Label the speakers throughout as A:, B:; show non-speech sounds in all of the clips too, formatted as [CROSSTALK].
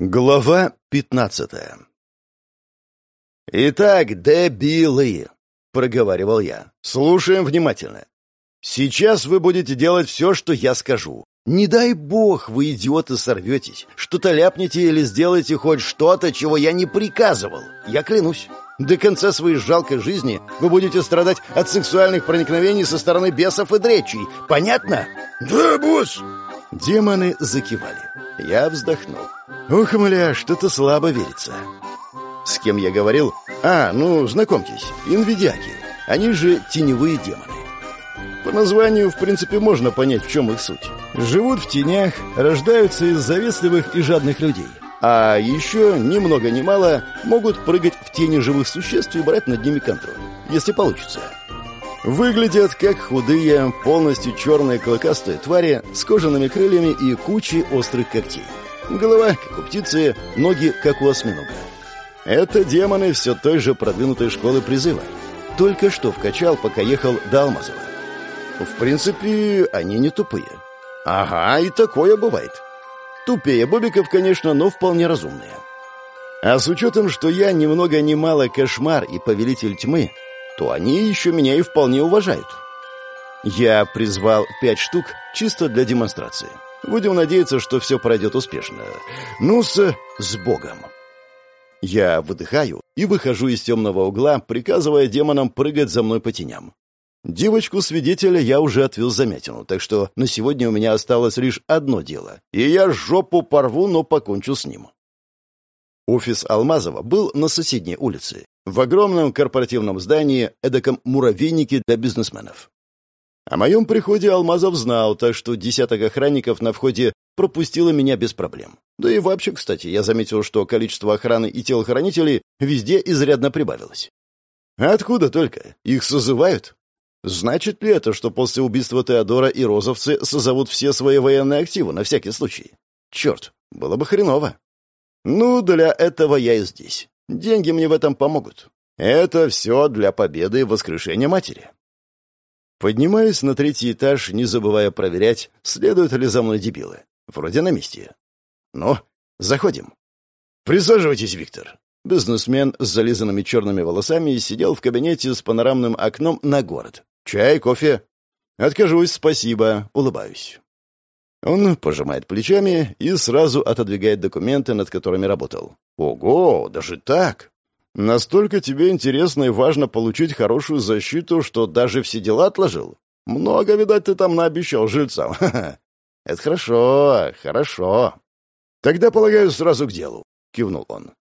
A: Глава пятнадцатая «Итак, дебилы!» — проговаривал я. «Слушаем внимательно. Сейчас вы будете делать все, что я скажу. Не дай бог вы, идиоты, сорветесь, что-то ляпнете или сделаете хоть что-то, чего я не приказывал. Я клянусь. До конца своей жалкой жизни вы будете страдать от сексуальных проникновений со стороны бесов и дречей. Понятно?»
B: «Да, босс!»
A: Демоны закивали. Я вздохнул. Ух, мля, что-то слабо верится. С кем я говорил? А, ну, знакомьтесь, инвидиаки. Они же теневые демоны. По названию, в принципе, можно понять, в чем их суть. Живут в тенях, рождаются из завистливых и жадных людей. А еще, ни много ни мало, могут прыгать в тени живых существ и брать над ними контроль, если получится. Выглядят как худые, полностью черные клыкастые твари с кожаными крыльями и кучей острых когтей. Голова, как у птицы, ноги, как у осьминога. Это демоны все той же продвинутой школы призыва. Только что вкачал, пока ехал до Алмазова. В принципе, они не тупые. Ага, и такое бывает. Тупее бобиков, конечно, но вполне разумные. А с учетом, что я ни много ни мало кошмар и повелитель тьмы, то они еще меня и вполне уважают. Я призвал пять штук чисто для демонстрации. Будем надеяться, что все пройдет успешно. Ну, с... с Богом. Я выдыхаю и выхожу из темного угла, приказывая демонам прыгать за мной по теням. Девочку-свидетеля я уже отвез замятину, так что на сегодня у меня осталось лишь одно дело, и я жопу порву, но покончу с ним. Офис Алмазова был на соседней улице, в огромном корпоративном здании, эдаком муравейнике для бизнесменов. О моем приходе Алмазов знал, так что десяток охранников на входе пропустило меня без проблем. Да и вообще, кстати, я заметил, что количество охраны и телохранителей везде изрядно прибавилось. Откуда только? Их созывают? Значит ли это, что после убийства Теодора и розовцы созовут все свои военные активы на всякий случай? Черт, было бы хреново. Ну, для этого я и здесь. Деньги мне в этом помогут. Это все для победы и воскрешения матери. Поднимаюсь на третий этаж, не забывая проверять, следуют ли за мной дебилы. Вроде на месте. Ну, заходим. Присаживайтесь, Виктор. Бизнесмен с зализанными черными волосами сидел в кабинете с панорамным окном на город. Чай, кофе? Откажусь, спасибо, улыбаюсь. Он пожимает плечами и сразу отодвигает документы, над которыми работал. Ого, даже так? Настолько тебе интересно и важно получить хорошую защиту, что даже все дела отложил? Много, видать, ты там наобещал жильцам. [LAUGHS] Это хорошо, хорошо. Тогда, полагаю, сразу к делу, кивнул он.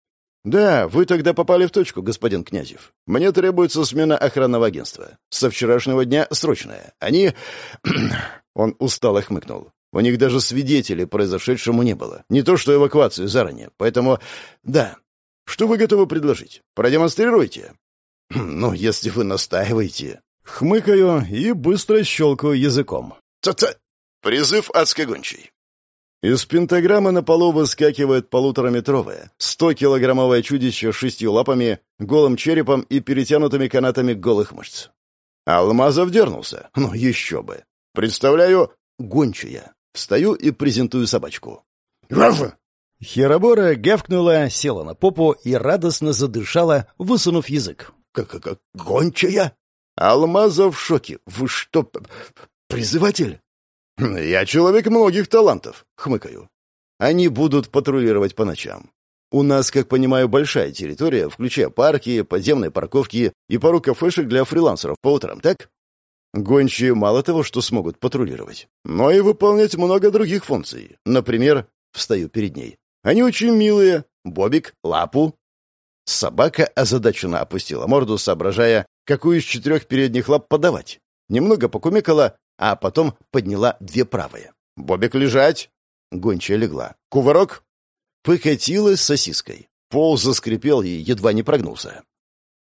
A: Да, вы тогда попали в точку, господин Князев. Мне требуется смена охранного агентства. Со вчерашнего дня срочная. Они... [CLEARS THROAT] он устало хмыкнул. У них даже свидетелей произошедшему не было. Не то что эвакуацию заранее. Поэтому... Да, что вы готовы предложить? Продемонстрируйте. Ну, если вы настаиваете. Хмыкаю и быстро щелкаю языком. Ца-ца! Призыв адской гончей. Из пентаграммы на полу выскакивает полутораметровое, сто-килограммовое чудище с шестью лапами, голым черепом и перетянутыми канатами голых мышц. Алмазов дернулся. Ну, еще бы. Представляю, гончая. Встаю и презентую собачку. «Рафа, Херобора гавкнула, села на попу и радостно задышала, высунув язык. «Как-как гончая?» Алмазов в шоке. «Вы что, призыватель?» «Я человек многих талантов», — хмыкаю. «Они будут патрулировать по ночам. У нас, как понимаю, большая территория, включая парки, подземные парковки и пару кафешек для фрилансеров по утрам, так? Гончие мало того, что смогут патрулировать, но и выполнять много других функций. Например, встаю перед ней. Они очень милые. Бобик, лапу». Собака озадаченно опустила морду, соображая, какую из четырех передних лап подавать. Немного покумекала, а потом подняла две правые. «Бобик, лежать!» Гончая легла. «Кувырок!» Покатилась сосиской. Пол заскрипел и едва не прогнулся.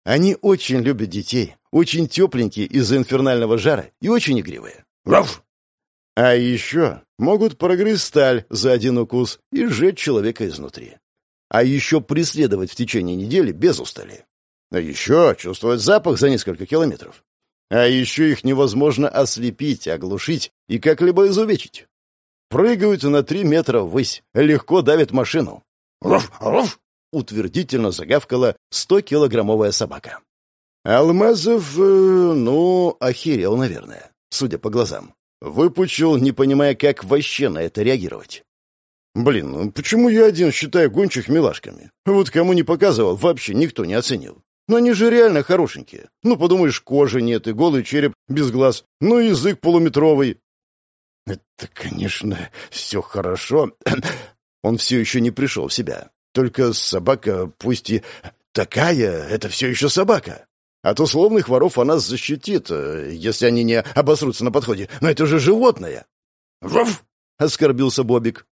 A: Они очень любят детей, очень тепленькие из-за инфернального жара и очень игривые. «Раф!» А еще могут прогрызть сталь за один укус и сжечь человека изнутри. А еще преследовать в течение недели без устали. А еще чувствовать запах за несколько километров. А еще их невозможно ослепить, оглушить и как-либо изувечить. Прыгают на три метра ввысь, легко давят машину. Руф, руф!» — утвердительно загавкала сто-килограммовая собака. Алмазов, э, ну, охерел, наверное, судя по глазам. Выпучил, не понимая, как вообще на это реагировать. Блин, ну почему я один считаю гончих милашками? Вот кому не показывал, вообще никто не оценил. Но они же реально хорошенькие. Ну, подумаешь, кожи нет и голый череп без глаз, ну, язык полуметровый. Это, конечно, все хорошо. [CLEARS THROAT] Он все еще не пришел в себя. Только собака, пусть и такая, это все еще собака. От условных воров она защитит, э, если они не обосрутся на подходе. Но это же животное. «Вов!» — оскорбился Бобик.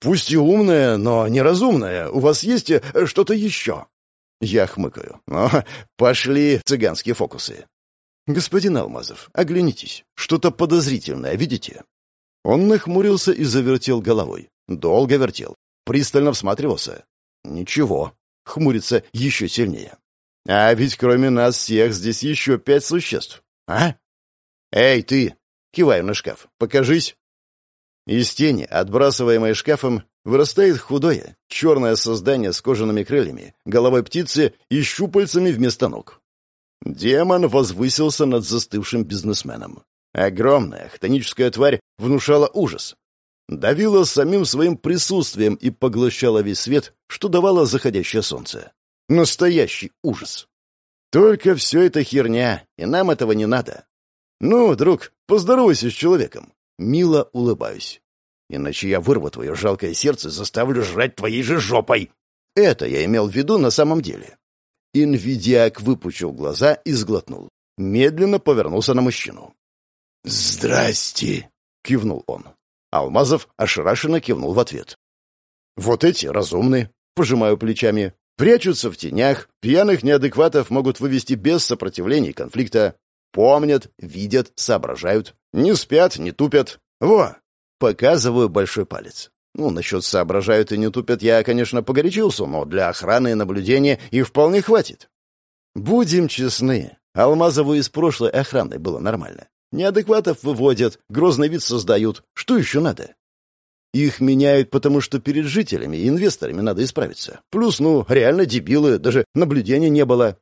A: «Пусть и умная, но неразумная. У вас есть э, что-то еще?» Я хмыкаю. «О, пошли цыганские фокусы». «Господин Алмазов, оглянитесь. Что-то подозрительное, видите?» Он нахмурился и завертел головой. Долго вертел. Пристально всматривался. «Ничего». Хмурится еще сильнее. «А ведь кроме нас всех здесь еще пять существ. А? Эй, ты!» Киваю на шкаф. «Покажись». Из тени, отбрасываемой шкафом, вырастает худое, черное создание с кожаными крыльями, головой птицы и щупальцами вместо ног. Демон возвысился над застывшим бизнесменом. Огромная хтоническая тварь внушала ужас. Давила самим своим присутствием и поглощала весь свет, что давало заходящее солнце. Настоящий ужас. Только все это херня, и нам этого не надо. Ну, друг, поздоровайся с человеком. Мило улыбаюсь. Иначе я вырву твое жалкое сердце, заставлю жрать твоей же жопой. Это я имел в виду на самом деле. Инвидиак выпучил глаза и сглотнул. Медленно повернулся на мужчину. «Здрасте!» — кивнул он. Алмазов ошарашенно кивнул в ответ. «Вот эти разумные», — пожимаю плечами, прячутся в тенях, пьяных неадекватов могут вывести без сопротивления и конфликта, помнят, видят, соображают, не спят, не тупят. Во! Показываю большой палец. Ну, насчет соображают и не тупят я, конечно, погорячился, но для охраны и наблюдения их вполне хватит. Будем честны, Алмазову из прошлой охраны было нормально. Неадекватов выводят, грозный вид создают. Что еще надо? Их меняют, потому что перед жителями и инвесторами надо исправиться. Плюс, ну, реально дебилы, даже наблюдения не было.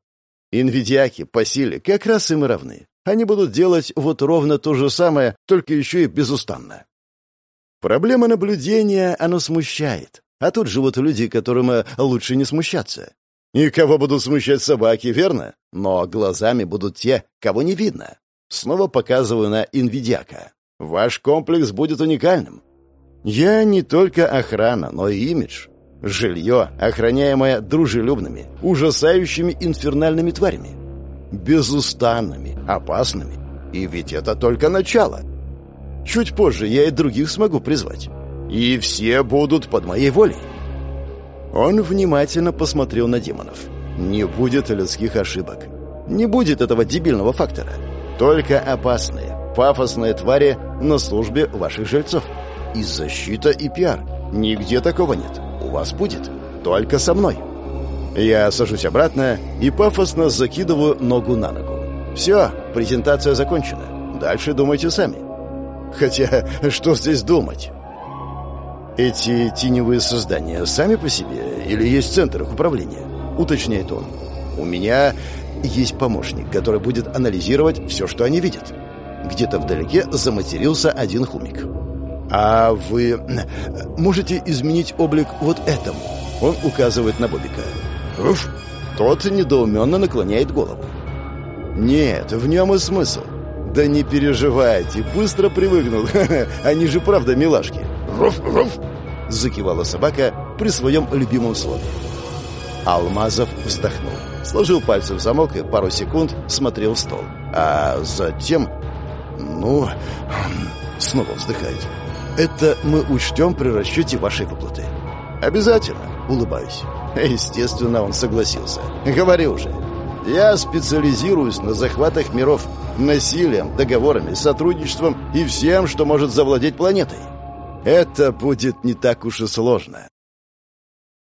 A: Инвидиаки по силе как раз им и равны. Они будут делать вот ровно то же самое, только еще и безустанно. Проблема наблюдения, оно смущает. А тут живут люди, которым э, лучше не смущаться. И кого будут смущать собаки, верно? Но глазами будут те, кого не видно. Снова показываю на Инвидиака. Ваш комплекс будет уникальным. Я не только охрана, но и имидж. Жилье, охраняемое дружелюбными, ужасающими инфернальными тварями безустанными, опасными. И ведь это только начало. Чуть позже я и других смогу призвать. И все будут под моей волей. Он внимательно посмотрел на демонов. Не будет людских ошибок. Не будет этого дебильного фактора. Только опасные, пафосные твари на службе ваших жильцов. И защита, и пиар. Нигде такого нет. У вас будет. Только со мной. Я сажусь обратно и пафосно закидываю ногу на ногу. Все, презентация закончена. Дальше думайте сами. Хотя, что здесь думать? Эти теневые создания сами по себе или есть центр их управления? Уточняет он. У меня есть помощник, который будет анализировать все, что они видят. Где-то вдалеке заматерился один хумик. «А вы можете изменить облик вот этому?» Он указывает на Бобика. «Уф!» Тот недоуменно наклоняет голову. «Нет, в нем и смысл. Да не переживайте, быстро привыкнут. [LAUGHS] Они же правда милашки». «Руф, руф!» — закивала собака при своем любимом слове. Алмазов вздохнул, сложил пальцы в замок и пару секунд смотрел в стол. А затем... Ну... [CLEARS THROAT] Снова вздыхает. «Это мы учтем при расчете вашей выплаты». «Обязательно», — улыбаюсь. Естественно, он согласился. Говорю же, я специализируюсь на захватах миров, насилием, договорами, сотрудничеством и всем, что может завладеть планетой. Это будет не так уж и сложно.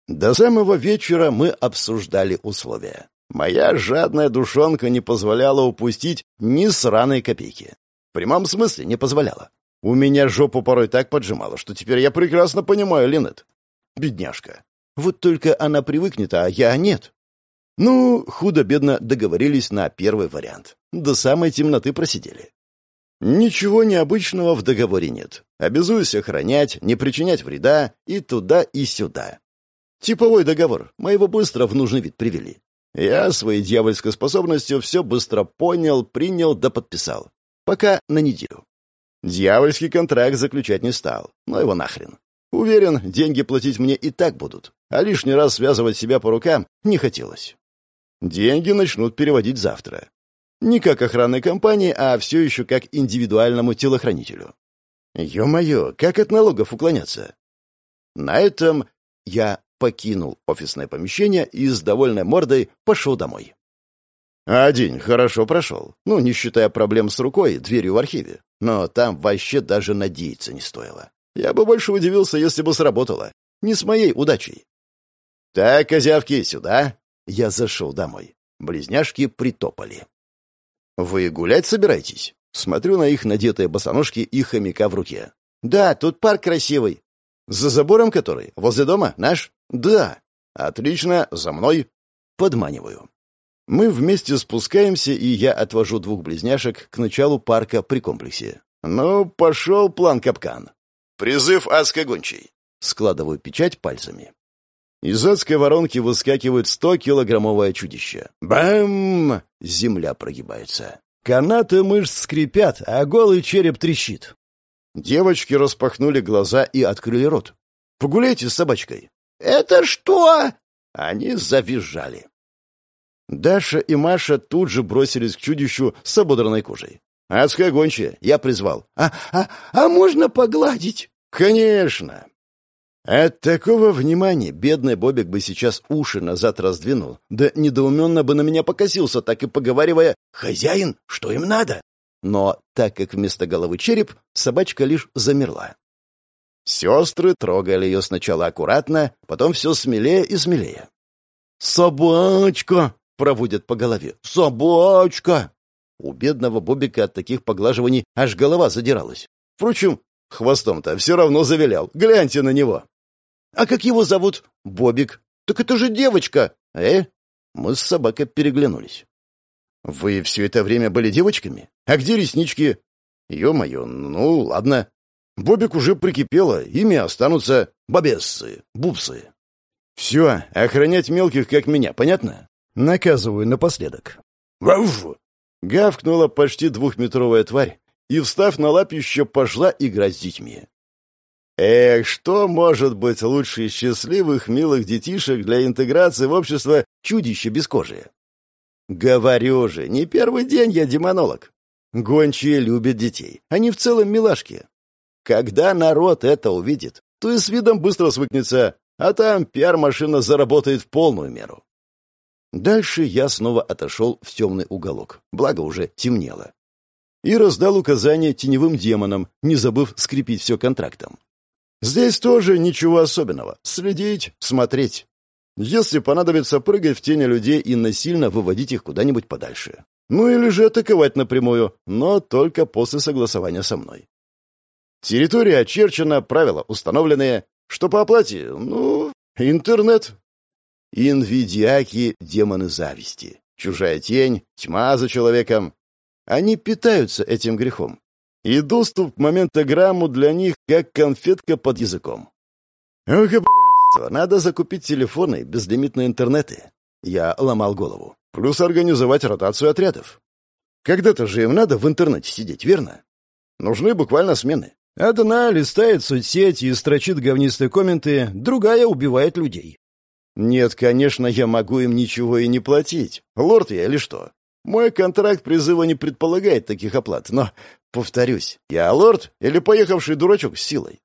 A: До самого вечера мы обсуждали условия. Моя жадная душонка не позволяла упустить ни сраной копейки. В прямом смысле не позволяла. У меня жопу порой так поджимало, что теперь я прекрасно понимаю Линет. Бедняжка. Вот только она привыкнет, а я нет. Ну, худо-бедно договорились на первый вариант. До самой темноты просидели. Ничего необычного в договоре нет. Обязуюсь охранять, не причинять вреда и туда, и сюда. Типовой договор. Мы его быстро в нужный вид привели. Я своей дьявольской способностью все быстро понял, принял да подписал. Пока на неделю. Дьявольский контракт заключать не стал. Но его нахрен. Уверен, деньги платить мне и так будут. А лишний раз связывать себя по рукам не хотелось. Деньги начнут переводить завтра. Не как охранной компании, а все еще как индивидуальному телохранителю. Ё-моё, как от налогов уклоняться? На этом я покинул офисное помещение и с довольной мордой пошел домой. А день хорошо прошел. Ну, не считая проблем с рукой, дверью в архиве. Но там вообще даже надеяться не стоило. Я бы больше удивился, если бы сработало. Не с моей удачей. «Так, козявки, сюда!» Я зашел домой. Близняшки притопали. «Вы гулять собираетесь?» Смотрю на их надетые босоножки и хомяка в руке. «Да, тут парк красивый». «За забором который? Возле дома? Наш?» «Да». «Отлично, за мной». Подманиваю. Мы вместе спускаемся, и я отвожу двух близняшек к началу парка при комплексе. Ну, пошел план-капкан. Призыв адской гончей. Складываю печать пальцами. Из адской воронки выскакивает сто килограммовое чудище. Бэм! Земля прогибается. Канаты мышц скрипят, а голый череп трещит. Девочки распахнули глаза и открыли рот. «Погуляйте с собачкой». «Это что?» Они завизжали. Даша и Маша тут же бросились к чудищу с ободранной кожей. «Адская гончая, я призвал».
B: «А, а, а можно погладить?»
A: «Конечно!» От такого внимания бедный Бобик бы сейчас уши назад раздвинул, да недоуменно бы на меня покосился, так и поговаривая «Хозяин, что им надо?» Но так как вместо головы череп, собачка лишь замерла. Сестры трогали ее сначала аккуратно, потом все смелее и смелее. «Собачка!» — проводят по голове. «Собачка!» У бедного Бобика от таких поглаживаний аж голова задиралась. Впрочем, хвостом-то все равно завилял. Гляньте на него. «А как его зовут?» «Бобик». «Так это же девочка!» «Э?» Мы с собакой переглянулись. «Вы все это время были девочками? А где реснички?» «Ё-моё, ну ладно. Бобик уже прикипело, ими останутся бобессы, бубсы». «Все, охранять мелких, как меня, понятно?» Наказываю напоследок. «Вауф!» Гавкнула почти двухметровая тварь и, встав на лапище, пошла играть с детьми. Эх, что может быть лучше счастливых, милых детишек для интеграции в общество чудища бескожие? Говорю же, не первый день я демонолог. Гончие любят детей, они в целом милашки. Когда народ это увидит, то и с видом быстро свыкнется, а там пиар-машина заработает в полную меру. Дальше я снова отошел в темный уголок, благо уже темнело. И раздал указания теневым демонам, не забыв скрепить все контрактом. Здесь тоже ничего особенного. Следить, смотреть. Если понадобится прыгать в тени людей и насильно выводить их куда-нибудь подальше. Ну или же атаковать напрямую, но только после согласования со мной. Территория очерчена, правила установленные. Что по оплате? Ну, интернет. Инвидиаки — демоны зависти. Чужая тень, тьма за человеком. Они питаются этим грехом и доступ к моментограмму для них как конфетка под языком. Ох, блядство, надо закупить телефоны, безлимитные интернеты. Я ломал голову. Плюс организовать ротацию отрядов. Когда-то же им надо в интернете сидеть, верно? Нужны буквально смены. Одна листает соцсети и строчит говнистые комменты, другая убивает людей. Нет, конечно, я могу им ничего и не платить. Лорд я или что? Мой контракт призыва не предполагает таких оплат, но, повторюсь, я лорд или поехавший дурачок с силой?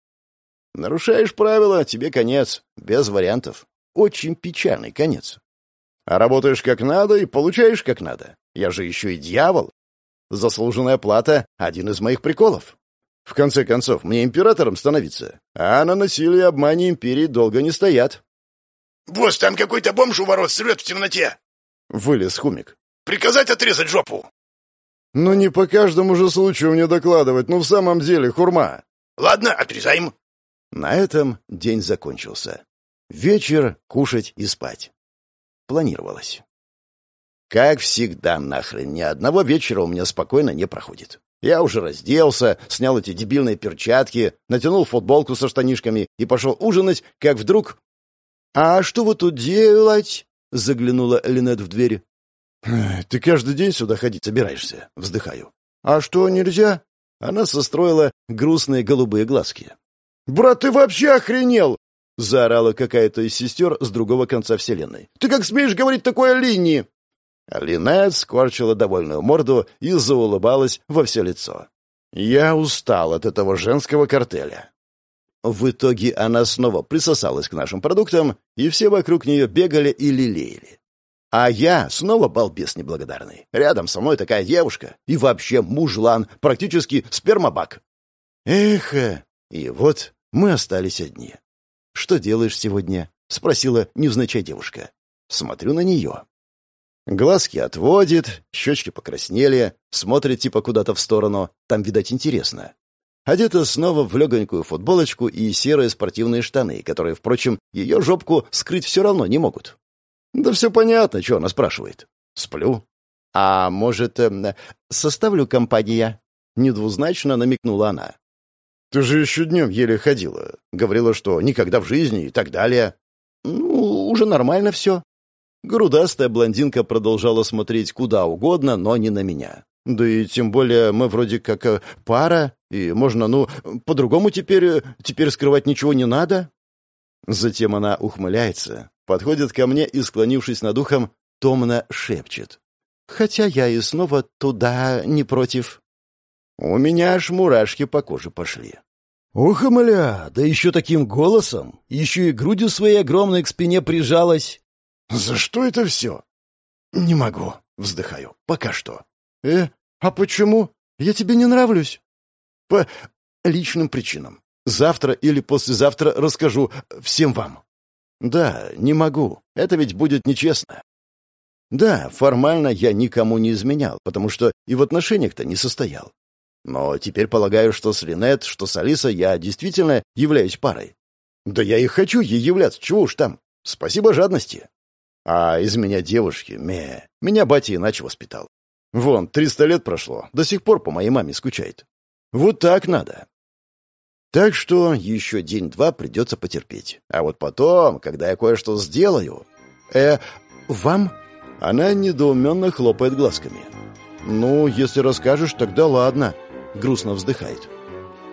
A: Нарушаешь правила, тебе конец, без вариантов. Очень печальный конец. А работаешь как надо и получаешь как надо. Я же еще и дьявол. Заслуженная плата — один из моих приколов. В конце концов, мне императором становиться, а на насилие и обмане империи долго не стоят.
B: «Босс, там какой-то бомж у ворот срет в темноте!»
A: Вылез Хумик.
B: Приказать отрезать жопу!»
A: «Ну не по каждому же случаю мне докладывать, ну в самом деле, хурма!»
B: «Ладно, отрезаем!»
A: На этом день закончился. Вечер, кушать и спать. Планировалось. Как всегда, нахрен, ни одного вечера у меня спокойно не проходит. Я уже разделся, снял эти дебильные перчатки, натянул футболку со штанишками и пошел ужинать, как вдруг... «А что вы тут делать?» — заглянула Линет в дверь. «Ты каждый день сюда ходить собираешься?» — вздыхаю. «А что, нельзя?» Она состроила грустные голубые глазки. «Брат, ты вообще охренел!» — заорала какая-то из сестер с другого конца вселенной. «Ты как смеешь говорить такое о Линии?» Линет скорчила довольную морду и заулыбалась во все лицо. «Я устал от этого женского картеля». В итоге она снова присосалась к нашим продуктам, и все вокруг нее бегали и лелеяли. А я снова балбес неблагодарный. Рядом со мной такая девушка. И вообще мужлан, практически спермобак. Эх, и вот мы остались одни. «Что делаешь сегодня?» — спросила невзначай девушка. Смотрю на нее. Глазки отводит, щечки покраснели, смотрит типа куда-то в сторону. Там, видать, интересно. Одета снова в легонькую футболочку и серые спортивные штаны, которые, впрочем, ее жопку скрыть все равно не могут. Да все понятно, что она спрашивает. Сплю. А может, э, составлю компания? Недвузначно намекнула она. Ты же еще днем еле ходила. Говорила, что никогда в жизни и так далее. Ну, уже нормально все. Грудастая блондинка продолжала смотреть куда угодно, но не на меня. Да и тем более мы вроде как э, пара, и можно, ну, по-другому теперь, э, теперь скрывать ничего не надо. Затем она ухмыляется, подходит ко мне и, склонившись над ухом, томно шепчет. Хотя я и снова туда не против. У меня аж мурашки по коже пошли. «Ух, мля, да еще таким голосом! Еще и грудью своей огромной к спине прижалась!» «За что это все?» «Не могу», — вздыхаю. «Пока что». «Э, а почему? Я тебе не нравлюсь?» «По личным причинам. Завтра или послезавтра расскажу всем вам». «Да, не могу. Это ведь будет нечестно». «Да, формально я никому не изменял, потому что и в отношениях-то не состоял. Но теперь полагаю, что с Линет, что с Алисой я действительно являюсь парой. Да я и хочу ей являться, чего уж там. Спасибо жадности. А из меня девушки, ме, меня батя иначе воспитал. Вон, триста лет прошло, до сих пор по моей маме скучает. Вот так надо. Так что еще день-два придется потерпеть. А вот потом, когда я кое-что сделаю... Э, вам? Она недоуменно хлопает глазками. Ну, если расскажешь, тогда ладно. Грустно вздыхает.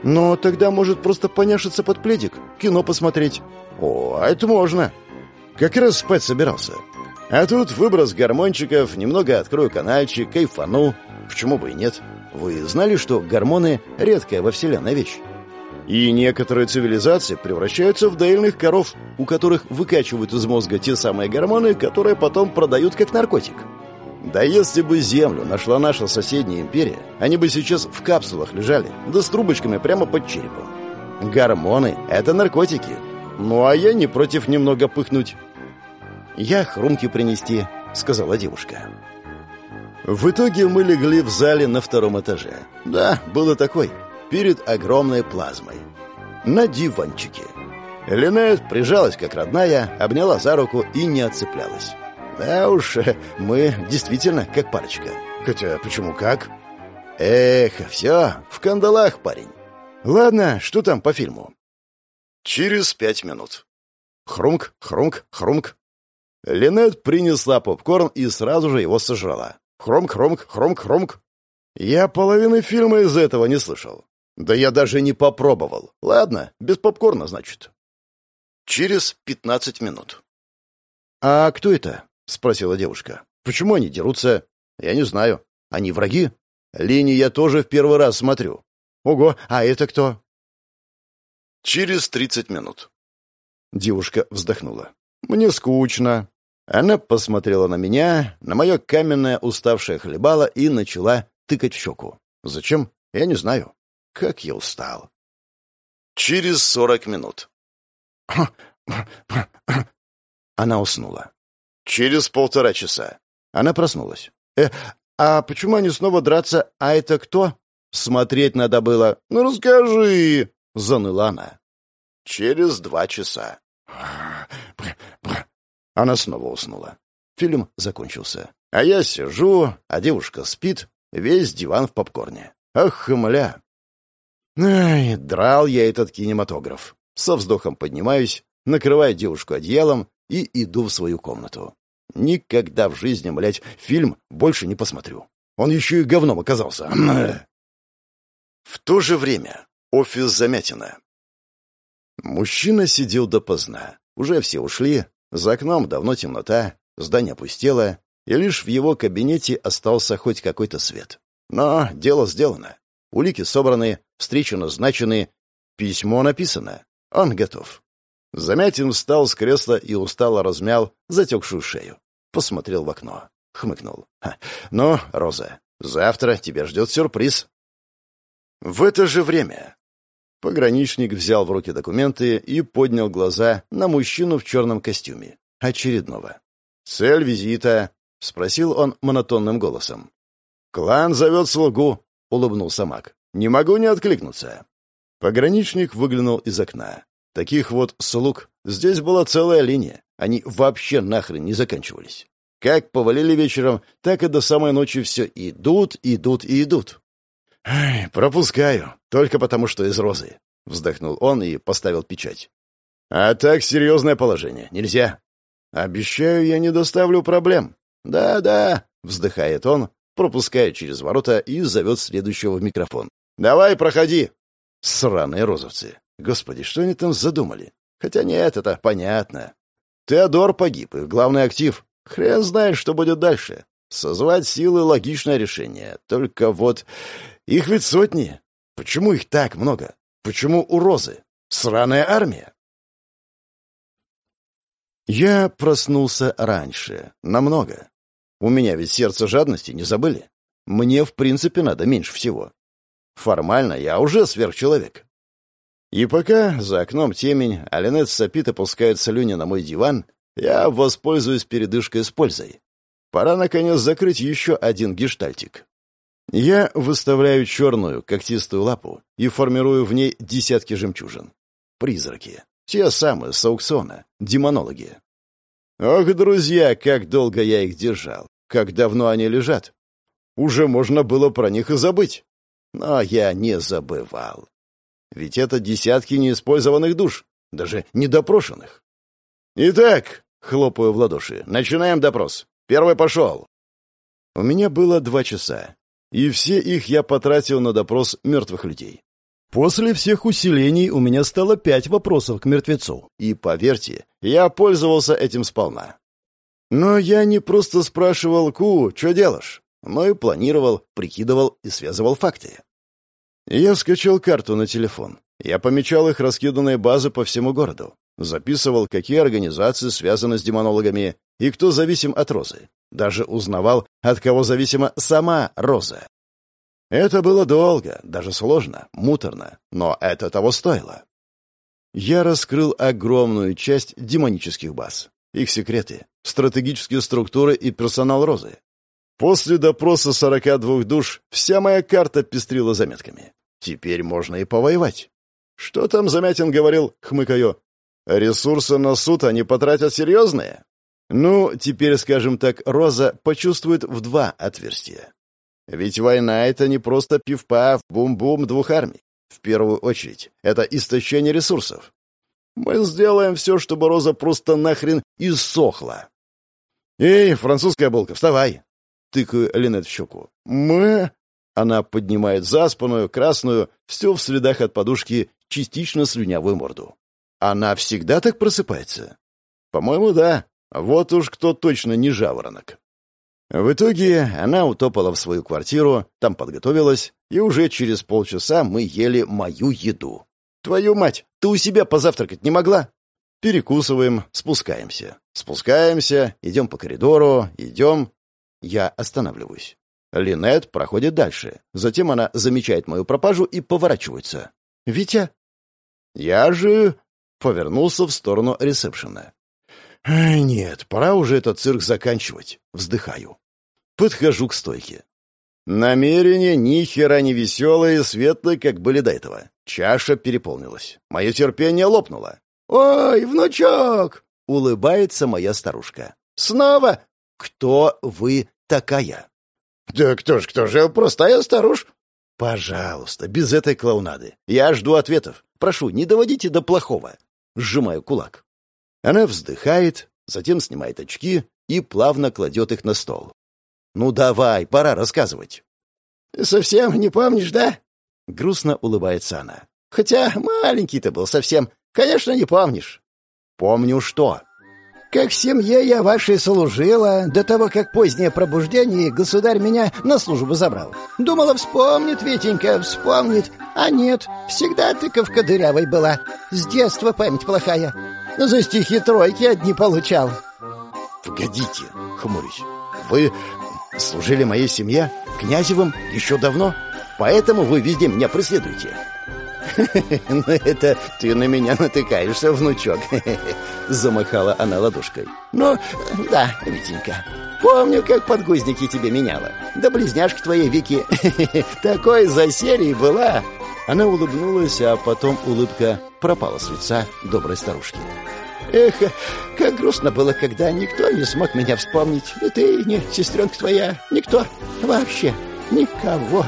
A: Но тогда, может, просто поняшиться под пледик, кино посмотреть. О, это можно. Как раз спать собирался. А тут выброс гормончиков, немного открою канальчик, кайфану. Почему бы и нет? Вы знали, что гормоны — редкая во Вселенной вещь? И некоторые цивилизации превращаются в доильных коров, у которых выкачивают из мозга те самые гормоны, которые потом продают как наркотик. Да если бы Землю нашла наша соседняя империя, они бы сейчас в капсулах лежали, да с трубочками прямо под черепом. Гормоны — это наркотики. Ну а я не против немного пыхнуть. «Я хрумки принести», — сказала девушка. В итоге мы легли в зале на втором этаже. Да, было такой перед огромной плазмой. На диванчике. Линет прижалась как родная, обняла за руку и не отцеплялась. Да уж, мы действительно как парочка. Хотя почему как? Эх, все, в кандалах, парень. Ладно, что там по фильму? Через пять минут. Хрумк, хрумк, хрумк. Линет принесла попкорн и сразу же его сожрала. Хрумк, хрумк. Я половины фильма из этого не слышал. Да я даже не попробовал. Ладно, без попкорна, значит. Через пятнадцать минут. «А кто это?» — спросила девушка. «Почему они дерутся?» «Я не знаю. Они враги?» «Линии я тоже в первый раз смотрю». «Ого, а это кто?» Через тридцать минут. Девушка вздохнула. «Мне скучно». Она посмотрела на меня, на мое каменное уставшее хлебало и начала тыкать в щеку. «Зачем? Я не знаю. Как я устал. Через сорок минут. [CLEARS THROAT] Она уснула. Через полтора часа. Она проснулась. «Э, а почему они снова драться? А это кто?» «Смотреть надо было». «Ну, расскажи!» — заныла она. Через два часа. Она снова уснула. Фильм закончился. А я сижу, а девушка спит, весь диван в попкорне. Ах, мля! Ай, драл я этот кинематограф. Со вздохом поднимаюсь, накрываю девушку одеялом и иду в свою комнату. Никогда в жизни, блядь, фильм больше не посмотрю. Он еще и говном оказался. [CLEARS THROAT] В то же время офис Замятина. Мужчина сидел допоздна. Уже все ушли, за окном давно темнота, здание пустело, и лишь в его кабинете остался хоть какой-то свет. Но дело сделано. Улики собраны, встречи назначены, письмо написано. Он готов. Замятин встал с кресла и устало размял затекшую шею. Посмотрел в окно. Хмыкнул. «Ну, Роза, завтра тебя ждет сюрприз». В это же время пограничник взял в руки документы и поднял глаза на мужчину в черном костюме. Очередного. «Цель визита?» — спросил он монотонным голосом. «Клан зовет слугу», — улыбнулся маг. «Не могу не откликнуться». Пограничник выглянул из окна. Таких вот слуг здесь была целая линия. Они вообще нахрен не заканчивались. Как повалили вечером, так и до самой ночи все идут, идут и идут. «Ай, пропускаю, только потому, что из розы», — вздохнул он и поставил печать. «А так серьезное положение. Нельзя». «Обещаю, я не доставлю проблем». «Да-да», — вздыхает он, пропуская через ворота и зовет следующего в микрофон. «Давай, проходи!» Сраные розовцы. Господи, что они там задумали? Хотя нет, это понятно. Теодор погиб, и главный актив. Хрен знает, что будет дальше. Созвать силы — логичное решение. Только вот... Их ведь сотни. Почему их так много? Почему у Розы? Сраная армия. Я проснулся раньше. Намного. У меня ведь сердце жадности, не забыли? Мне, в принципе, надо меньше всего. Формально я уже сверхчеловек. И пока за окном темень, а Линет сопит и пускает слюни на мой диван, я воспользуюсь передышкой с пользой. Пора, наконец, закрыть еще один гештальтик. Я выставляю черную, когтистую лапу и формирую в ней десятки жемчужин. Призраки. Те самые с аукциона. Демонологи. Ох, друзья, как долго я их держал. Как давно они лежат. Уже можно было про них и забыть. Но я не забывал. Ведь это десятки неиспользованных душ, даже недопрошенных. Итак, хлопаю в ладоши, начинаем допрос. Первый пошел. У меня было два часа, и все их я потратил на допрос мертвых людей. После всех усилений у меня стало пять вопросов к мертвецу, и, поверьте, я пользовался этим сполна. Но я не просто спрашивал «Ку, что делаешь?», но и планировал, прикидывал и связывал факты. Я скачал карту на телефон. Я помечал их раскиданные базы по всему городу. Записывал, какие организации связаны с демонологами и кто зависим от Розы. Даже узнавал, от кого зависима сама Роза. Это было долго, даже сложно, муторно, но это того стоило. Я раскрыл огромную часть демонических баз, их секреты, стратегические структуры и персонал Розы. После допроса 42 душ вся моя карта пестрила заметками. Теперь можно и повоевать. Что там Замятин говорил, хмыкаю? Ресурсы на суд они потратят серьезные? Ну, теперь, скажем так, Роза почувствует в два отверстия. Ведь война — это не просто пив-паф, бум-бум двух армий. В первую очередь, это истощение ресурсов. Мы сделаем все, чтобы Роза просто нахрен иссохла. «Эй, французская булка, вставай!» Тыкаю Линет в щеку. «Мы...» Она поднимает заспанную, красную, все в следах от подушки, частично слюнявую морду. Она всегда так просыпается? По-моему, да. Вот уж кто точно не жаворонок. В итоге она утопала в свою квартиру, там подготовилась, и уже через полчаса мы ели мою еду. «Твою мать, ты у себя позавтракать не могла?» Перекусываем, спускаемся. Спускаемся, идем по коридору, идем. Я останавливаюсь. Линет проходит дальше. Затем она замечает мою пропажу и поворачивается. «Витя?» Я же повернулся в сторону ресепшена. «Нет, пора уже этот цирк заканчивать». Вздыхаю. Подхожу к стойке. Намерения ни хера не веселые светлые, как были до этого. Чаша переполнилась. Мое терпение лопнуло. «Ой, внучок!» улыбается моя старушка. «Снова? Кто вы такая?»
B: «Да кто ж, кто же, простая старуш».
A: «Пожалуйста, без этой клоунады. Я жду ответов. Прошу, не доводите до плохого». Сжимаю кулак. Она вздыхает, затем снимает очки и плавно кладет их на стол. «Ну давай, пора рассказывать».
B: «Совсем не помнишь, да?»
A: Грустно улыбается она.
B: «Хотя маленький ты был совсем. Конечно, не помнишь».
A: «Помню что?»
B: «Как семье я вашей служила, до того, как позднее пробуждение государь меня на службу забрал. Думала, вспомнит, Витенька, вспомнит. А нет, всегда тыковка дырявой была. С детства память плохая. За стихи тройки одни получал».
A: «Погодите», — хмурюсь. «Вы служили моей семье, князевым, еще давно?» Поэтому вы везде меня преследуете.
B: «Ну это ты на меня натыкаешься, внучок», [LAUGHS] — замахала она ладошкой. «Ну, да, Витенька, помню, как подгузники тебе меняла. Да близняшка твоей Вики [LAUGHS] такой за серией была».
A: Она улыбнулась, а потом улыбка пропала с лица доброй старушки.
B: «Эх, как грустно было, когда никто не смог меня вспомнить. И ты, ни сестренка твоя, никто, вообще, никого».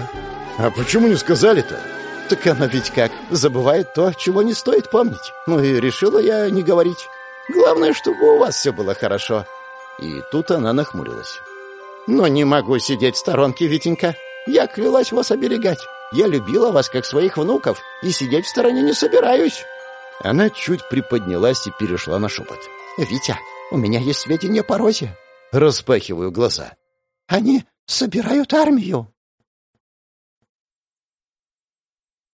A: «А почему не сказали-то?»
B: «Так она ведь как, забывает то, чего не стоит помнить. Ну и решила я не говорить. Главное, чтобы у вас все было хорошо».
A: И тут она нахмурилась.
B: «Но не могу сидеть в сторонке, Витенька. Я клялась вас оберегать. Я любила вас, как своих внуков, и сидеть в стороне не собираюсь».
A: Она чуть приподнялась и перешла на шепот.
B: «Витя, у меня есть сведения по Розе».
A: Распахиваю глаза.
B: «Они собирают армию».